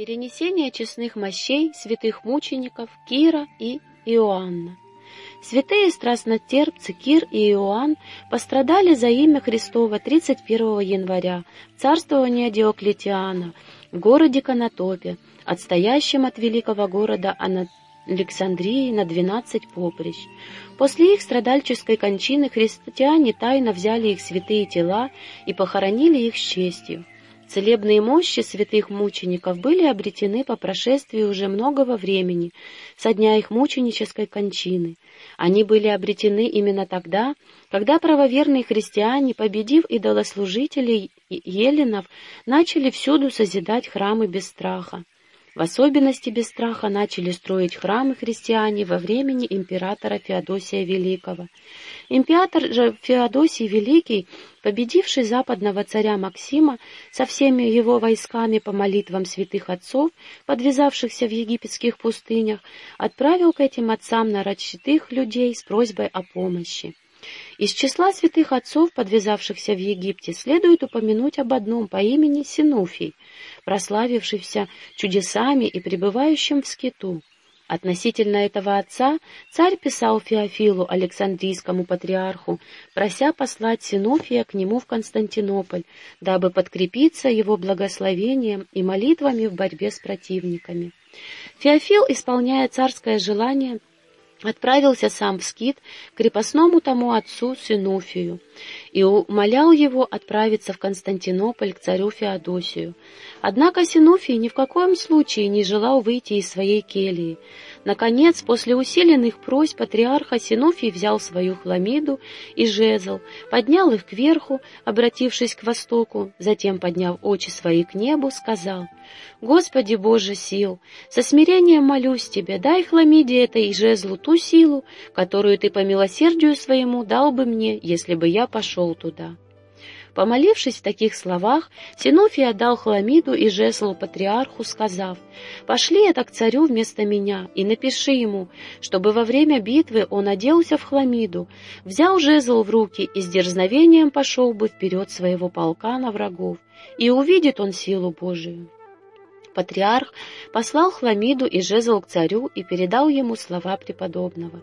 Перенесение честных мощей святых мучеников Кира и Иоанна. Святые страстнотерпцы Кир и Иоанн пострадали за имя Христово 31 января в царствование Диоклетиана в городе Конотопе, отстоящем от великого города Александрии на 12 поприщ. После их страдальческой кончины христиане тайно взяли их святые тела и похоронили их с честью. Целебные мощи святых мучеников были обретены по прошествии уже многого времени, со дня их мученической кончины. Они были обретены именно тогда, когда правоверные христиане, победив идолослужителей еленов, начали всюду созидать храмы без страха. В особенности без страха начали строить храмы христиане во времени императора Феодосия Великого. Император же Феодосий Великий, победивший западного царя Максима со всеми его войсками по молитвам святых отцов, подвязавшихся в египетских пустынях, отправил к этим отцам нарочитых людей с просьбой о помощи. Из числа святых отцов, подвязавшихся в Египте, следует упомянуть об одном по имени Синуфий, прославившийся чудесами и пребывающим в скиту. Относительно этого отца царь писал Феофилу, Александрийскому патриарху, прося послать Синуфия к нему в Константинополь, дабы подкрепиться его благословением и молитвами в борьбе с противниками. Феофил, исполняя царское желание, отправился сам в скит к крепостному тому отцу Синуфию и умолял его отправиться в Константинополь к царю Феодосию. Однако Синуфий ни в коем случае не желал выйти из своей кельи. Наконец, после усиленных просьб патриарха Синуфий взял свою хламиду и жезл, поднял их кверху, обратившись к востоку, затем, подняв очи свои к небу, сказал, «Господи Боже сил, со смирением молюсь Тебе, дай хламиде этой и жезлу ту силу, которую Ты по милосердию своему дал бы мне, если бы я пошел туда». Помолившись в таких словах, Синуфий отдал хламиду и жезл патриарху, сказав, «Пошли это к царю вместо меня и напиши ему, чтобы во время битвы он оделся в хламиду, взял жезл в руки и с дерзновением пошел бы вперед своего полка на врагов, и увидит он силу Божию». Патриарх послал хламиду и жезл к царю и передал ему слова преподобного.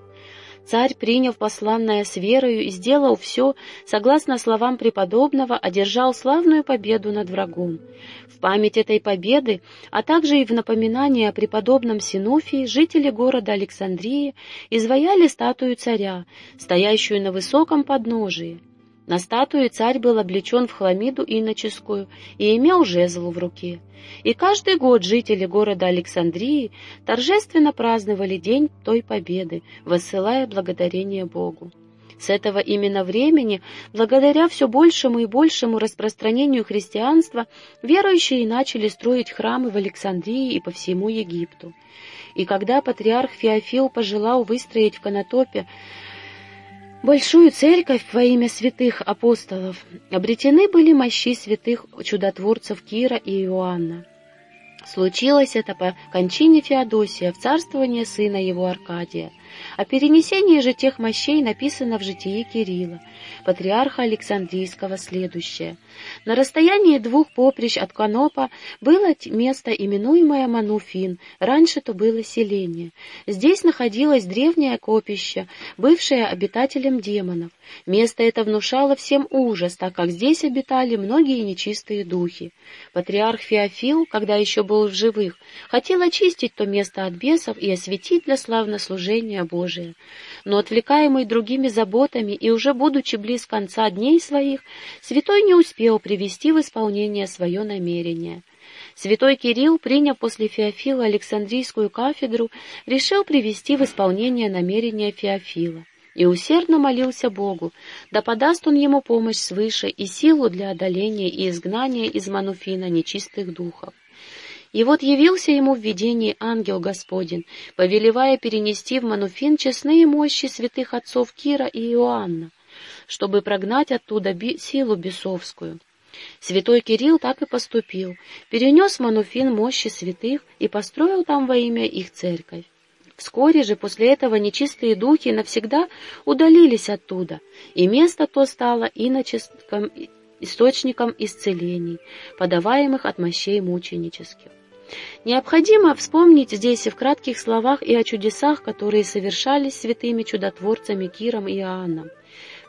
Царь, приняв посланное с верою и сделал все, согласно словам преподобного, одержал славную победу над врагом. В память этой победы, а также и в напоминание о преподобном Синуфии, жители города Александрии изваяли статую царя, стоящую на высоком подножии. На статуе царь был облечен в хламиду иноческую и имел жезл в руке. И каждый год жители города Александрии торжественно праздновали день той победы, воссылая благодарение Богу. С этого именно времени, благодаря все большему и большему распространению христианства, верующие начали строить храмы в Александрии и по всему Египту. И когда патриарх Феофил пожелал выстроить в Конотопе большую церковь во имя святых апостолов, обретены были мощи святых чудотворцев Кира и Иоанна. Случилось это по кончине Феодосия в царствование сына его Аркадия. О перенесении же тех мощей написано в житии Кирилла, патриарха Александрийского, следующее. На расстоянии двух поприщ от Канопа было место, именуемое Мануфин, раньше то было селение. Здесь находилось древнее копище, бывшее обитателем демонов. Место это внушало всем ужас, так как здесь обитали многие нечистые духи. Патриарх Феофил, когда еще был в живых, хотел очистить то место от бесов и осветить для славнослужения Божия. Но отвлекаемый другими заботами и уже будучи близ конца дней своих, святой не успел привести в исполнение свое намерение. Святой Кирилл, приняв после Феофила Александрийскую кафедру, решил привести в исполнение намерения Феофила и усердно молился Богу, да подаст он ему помощь свыше и силу для одоления и изгнания из Мануфина нечистых духов. И вот явился ему в видении ангел Господень, повелевая перенести в Мануфин честные мощи святых отцов Кира и Иоанна, чтобы прогнать оттуда би силу бесовскую. Святой Кирилл так и поступил, перенес в Мануфин мощи святых и построил там во имя их церковь. Вскоре же после этого нечистые духи навсегда удалились оттуда, и место то стало иноческим источником исцелений, подаваемых от мощей мученических. Необходимо вспомнить здесь в кратких словах и о чудесах, которые совершались святыми чудотворцами Киром и Иоанном.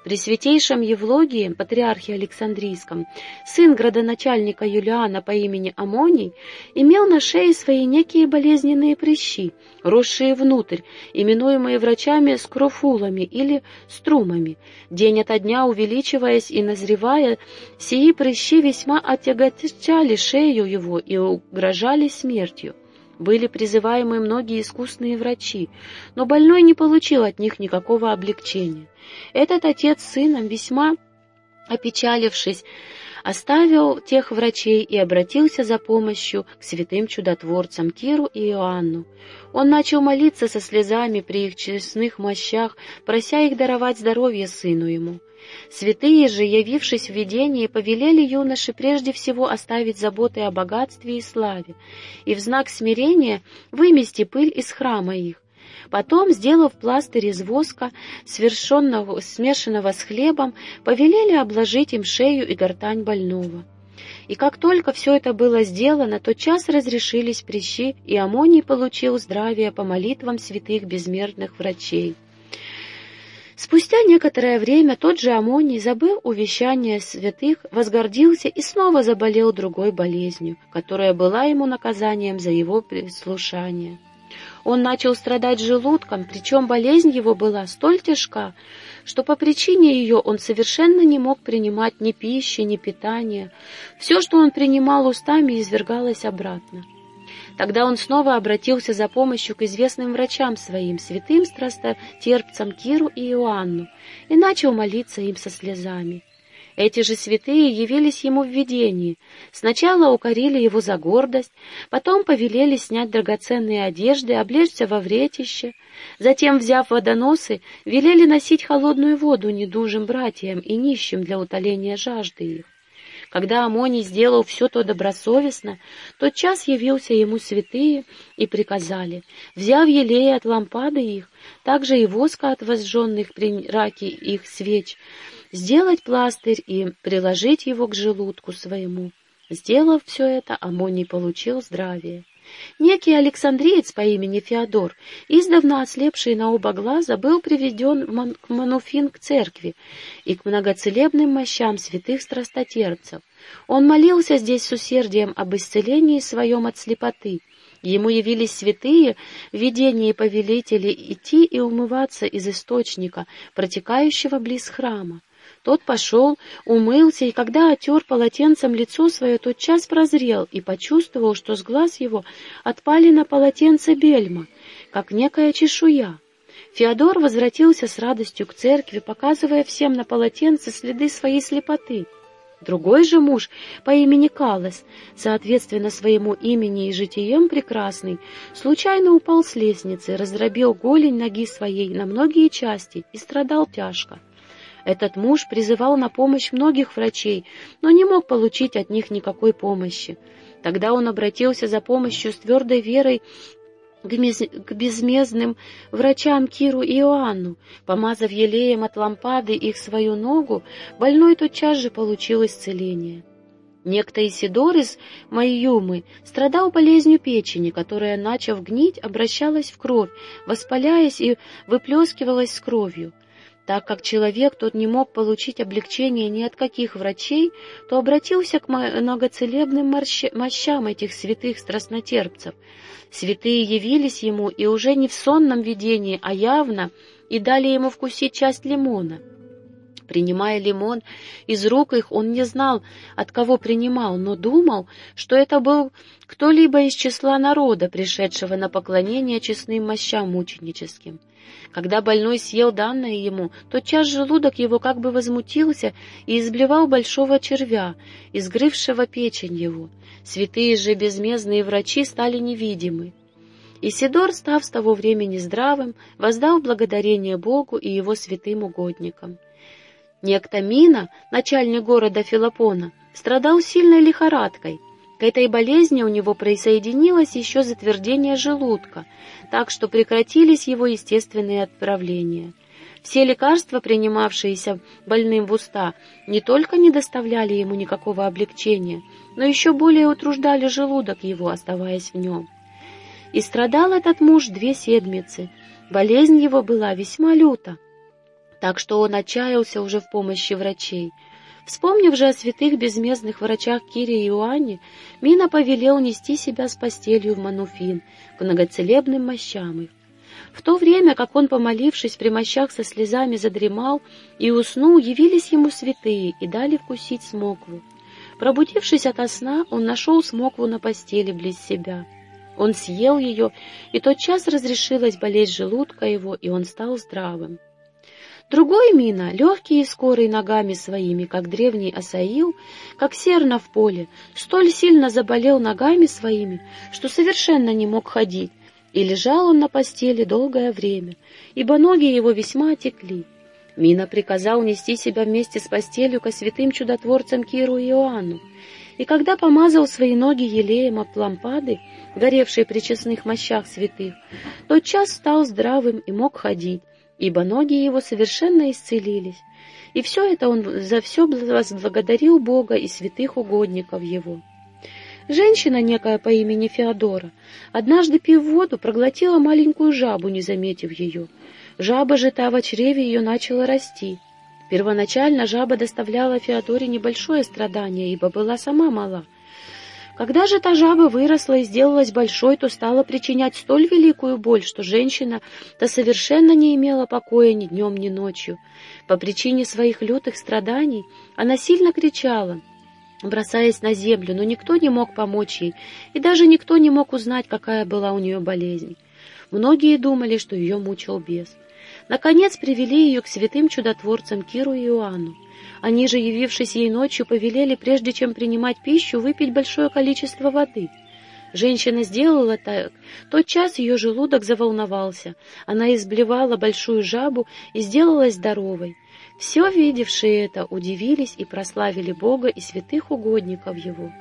При святейшем Евлогии, патриархе Александрийском, сын градоначальника Юлиана по имени Амоний, имел на шее свои некие болезненные прыщи, росшие внутрь, именуемые врачами скрофулами или струмами. День ото дня увеличиваясь и назревая, сии прыщи весьма отягощали шею его и угрожали смертью были призываемы многие искусные врачи, но больной не получил от них никакого облегчения. Этот отец с сыном, весьма опечалившись, оставил тех врачей и обратился за помощью к святым чудотворцам Киру и Иоанну. Он начал молиться со слезами при их честных мощах, прося их даровать здоровье сыну ему. Святые же, явившись в видении, повелели юноше прежде всего оставить заботы о богатстве и славе, и в знак смирения вымести пыль из храма их. Потом, сделав пластырь из воска, смешанного с хлебом, повелели обложить им шею и гортань больного. И как только все это было сделано, то час разрешились прыщи, и Амоний получил здравие по молитвам святых безмерных врачей. Спустя некоторое время тот же Амоний, забыл увещания святых, возгордился и снова заболел другой болезнью, которая была ему наказанием за его прислушание. Он начал страдать желудком, причем болезнь его была столь тяжка, что по причине ее он совершенно не мог принимать ни пищи, ни питания. Все, что он принимал устами, извергалось обратно. Тогда он снова обратился за помощью к известным врачам своим, святым страстотерпцам Киру и Иоанну, и начал молиться им со слезами. Эти же святые явились ему в видении. Сначала укорили его за гордость, потом повелели снять драгоценные одежды, облечься во вретище. Затем, взяв водоносы, велели носить холодную воду недужим братьям и нищим для утоления жажды их. Когда Амоний сделал все то добросовестно, тот час явился ему святые и приказали, взяв елей от лампады их, также и воска от возжженных при раке их свеч, сделать пластырь и приложить его к желудку своему. Сделав все это, Амоний получил здравие. Некий Александриец по имени Феодор, издавна ослепший на оба глаза, был приведен в Ман Мануфин к церкви и к многоцелебным мощам святых страстотерцев. Он молился здесь с усердием об исцелении своем от слепоты. Ему явились святые в видении повелители идти и умываться из источника, протекающего близ храма. Тот пошел, умылся, и когда отер полотенцем лицо свое, тот час прозрел и почувствовал, что с глаз его отпали на полотенце бельма, как некая чешуя. Феодор возвратился с радостью к церкви, показывая всем на полотенце следы своей слепоты. Другой же муж по имени Калес, соответственно своему имени и житием прекрасный, случайно упал с лестницы, раздробил голень ноги своей на многие части и страдал тяжко. Этот муж призывал на помощь многих врачей, но не мог получить от них никакой помощи. Тогда он обратился за помощью с твердой верой к безмездным врачам Киру и Иоанну. Помазав елеем от лампады их свою ногу, больной тотчас же получил исцеление. Некто Исидор из Майюмы страдал болезнью печени, которая, начав гнить, обращалась в кровь, воспаляясь и выплескивалась с кровью. Так как человек тот не мог получить облегчения ни от каких врачей, то обратился к многоцелебным мощам этих святых страстнотерпцев. Святые явились ему и уже не в сонном видении, а явно, и дали ему вкусить часть лимона. Принимая лимон из рук их, он не знал, от кого принимал, но думал, что это был кто-либо из числа народа, пришедшего на поклонение честным мощам мученическим. Когда больной съел данное ему, тотчас желудок его как бы возмутился и изблевал большого червя, изгрывшего печень его. Святые же безмездные врачи стали невидимы. Исидор, став с того времени здравым, воздал благодарение Богу и его святым угодникам. Некто Мина, начальник города Филопона, страдал сильной лихорадкой. К этой болезни у него присоединилось еще затвердение желудка, так что прекратились его естественные отправления. Все лекарства, принимавшиеся больным в уста, не только не доставляли ему никакого облегчения, но еще более утруждали желудок его, оставаясь в нем. И страдал этот муж две седмицы. Болезнь его была весьма люта, так что он отчаялся уже в помощи врачей. Вспомнив же о святых безмездных врачах Кире и Иоанне, Мина повелел нести себя с постелью в Мануфин, к многоцелебным мощам их. В то время, как он, помолившись при мощах со слезами, задремал и уснул, явились ему святые и дали вкусить смокву. Пробудившись ото сна, он нашел смокву на постели близ себя. Он съел ее, и тотчас разрешилась болезнь желудка его, и он стал здравым. Другой Мина, легкий и скорый ногами своими, как древний Асаил, как серна в поле, столь сильно заболел ногами своими, что совершенно не мог ходить, и лежал он на постели долгое время, ибо ноги его весьма отекли. Мина приказал нести себя вместе с постелью ко святым чудотворцам Киру и Иоанну, и когда помазал свои ноги елеем от лампады, горевшей при честных мощах святых, тотчас стал здравым и мог ходить, ибо ноги его совершенно исцелились. И все это он за все возблагодарил Бога и святых угодников его. Женщина, некая по имени Феодора, однажды пив воду, проглотила маленькую жабу, не заметив ее. Жаба же та в чреве ее начала расти. Первоначально жаба доставляла Феодоре небольшое страдание, ибо была сама мала — когда же та жаба выросла и сделалась большой, то стала причинять столь великую боль, что женщина-то совершенно не имела покоя ни днем, ни ночью. По причине своих лютых страданий она сильно кричала, бросаясь на землю, но никто не мог помочь ей, и даже никто не мог узнать, какая была у нее болезнь. Многие думали, что ее мучил бес. Наконец привели ее к святым чудотворцам Киру и Иоанну. Они же, явившись ей ночью, повелели, прежде чем принимать пищу, выпить большое количество воды. Женщина сделала так. Тот час ее желудок заволновался. Она изблевала большую жабу и сделалась здоровой. Все видевшие это удивились и прославили Бога и святых угодников Его.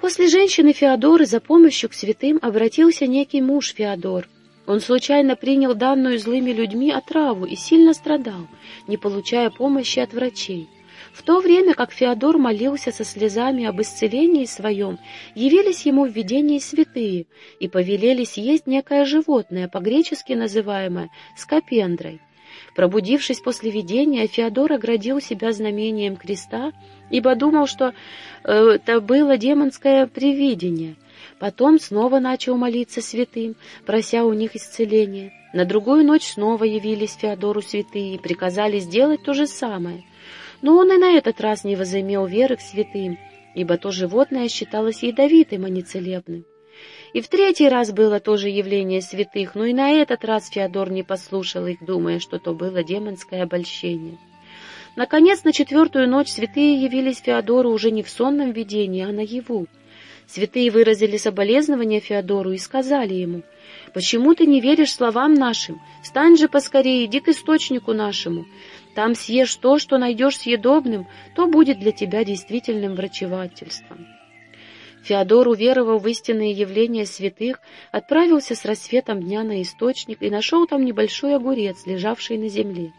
После женщины Феодоры за помощью к святым обратился некий муж Феодор — он случайно принял данную злыми людьми отраву и сильно страдал, не получая помощи от врачей. В то время, как Феодор молился со слезами об исцелении своем, явились ему в видении святые и повелели съесть некое животное, по-гречески называемое скопендрой. Пробудившись после видения, Феодор оградил себя знамением креста, ибо думал, что э, это было демонское привидение — Потом снова начал молиться святым, прося у них исцеления. На другую ночь снова явились Феодору святые и приказали сделать то же самое. Но он и на этот раз не возымел веры к святым, ибо то животное считалось ядовитым, а не целебным. И в третий раз было тоже явление святых, но и на этот раз Феодор не послушал их, думая, что то было демонское обольщение. Наконец, на четвертую ночь святые явились Феодору уже не в сонном видении, а наяву. Святые выразили соболезнования Феодору и сказали ему, «Почему ты не веришь словам нашим? Встань же поскорее, иди к источнику нашему. Там съешь то, что найдешь съедобным, то будет для тебя действительным врачевательством». Феодор, уверовав в истинные явления святых, отправился с рассветом дня на источник и нашел там небольшой огурец, лежавший на земле.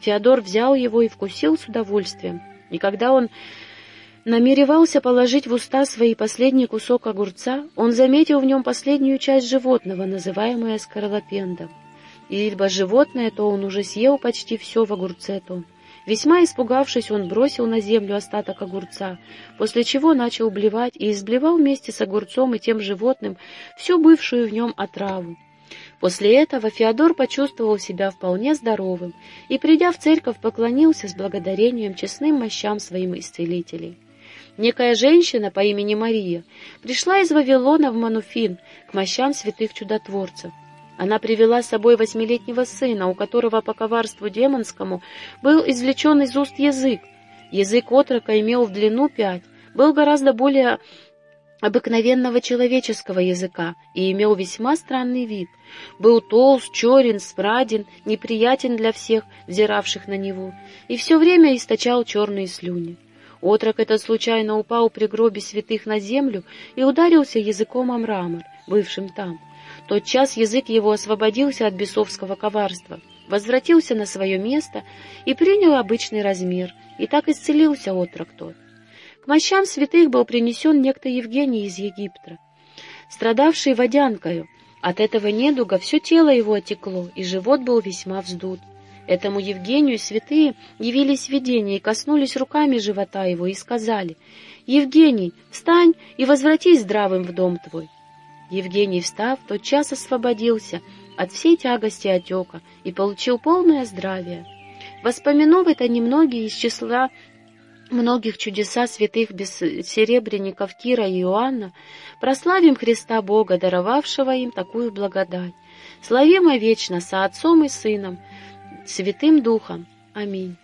Феодор взял его и вкусил с удовольствием. И когда он намеревался положить в уста свои последний кусок огурца, он заметил в нем последнюю часть животного, называемое скорлопендом. Ибо животное то он уже съел почти все в огурце том. Весьма испугавшись, он бросил на землю остаток огурца, после чего начал блевать и изблевал вместе с огурцом и тем животным всю бывшую в нем отраву. После этого Феодор почувствовал себя вполне здоровым и, придя в церковь, поклонился с благодарением честным мощам своим исцелителей. Некая женщина по имени Мария пришла из Вавилона в Мануфин к мощам святых чудотворцев. Она привела с собой восьмилетнего сына, у которого по коварству демонскому был извлечен из уст язык. Язык отрока имел в длину пять, был гораздо более обыкновенного человеческого языка и имел весьма странный вид. Был толст, черен, спраден, неприятен для всех, взиравших на него, и все время источал черные слюни. Отрок этот случайно упал при гробе святых на землю и ударился языком о мрамор, бывшим там. Тот час язык его освободился от бесовского коварства, возвратился на свое место и принял обычный размер, и так исцелился отрок тот. К мощам святых был принесен некто Евгений из Египта, страдавший водянкою. От этого недуга все тело его отекло, и живот был весьма вздут. Этому Евгению святые явились в видение и коснулись руками живота его и сказали, «Евгений, встань и возвратись здравым в дом твой». Евгений, встав, тотчас освободился от всей тягости отека и получил полное здравие. Воспомянув это немногие из числа многих чудеса святых бессеребренников Кира и Иоанна, прославим Христа Бога, даровавшего им такую благодать. Славимо вечно со Отцом и Сыном, Святым Духом. Аминь.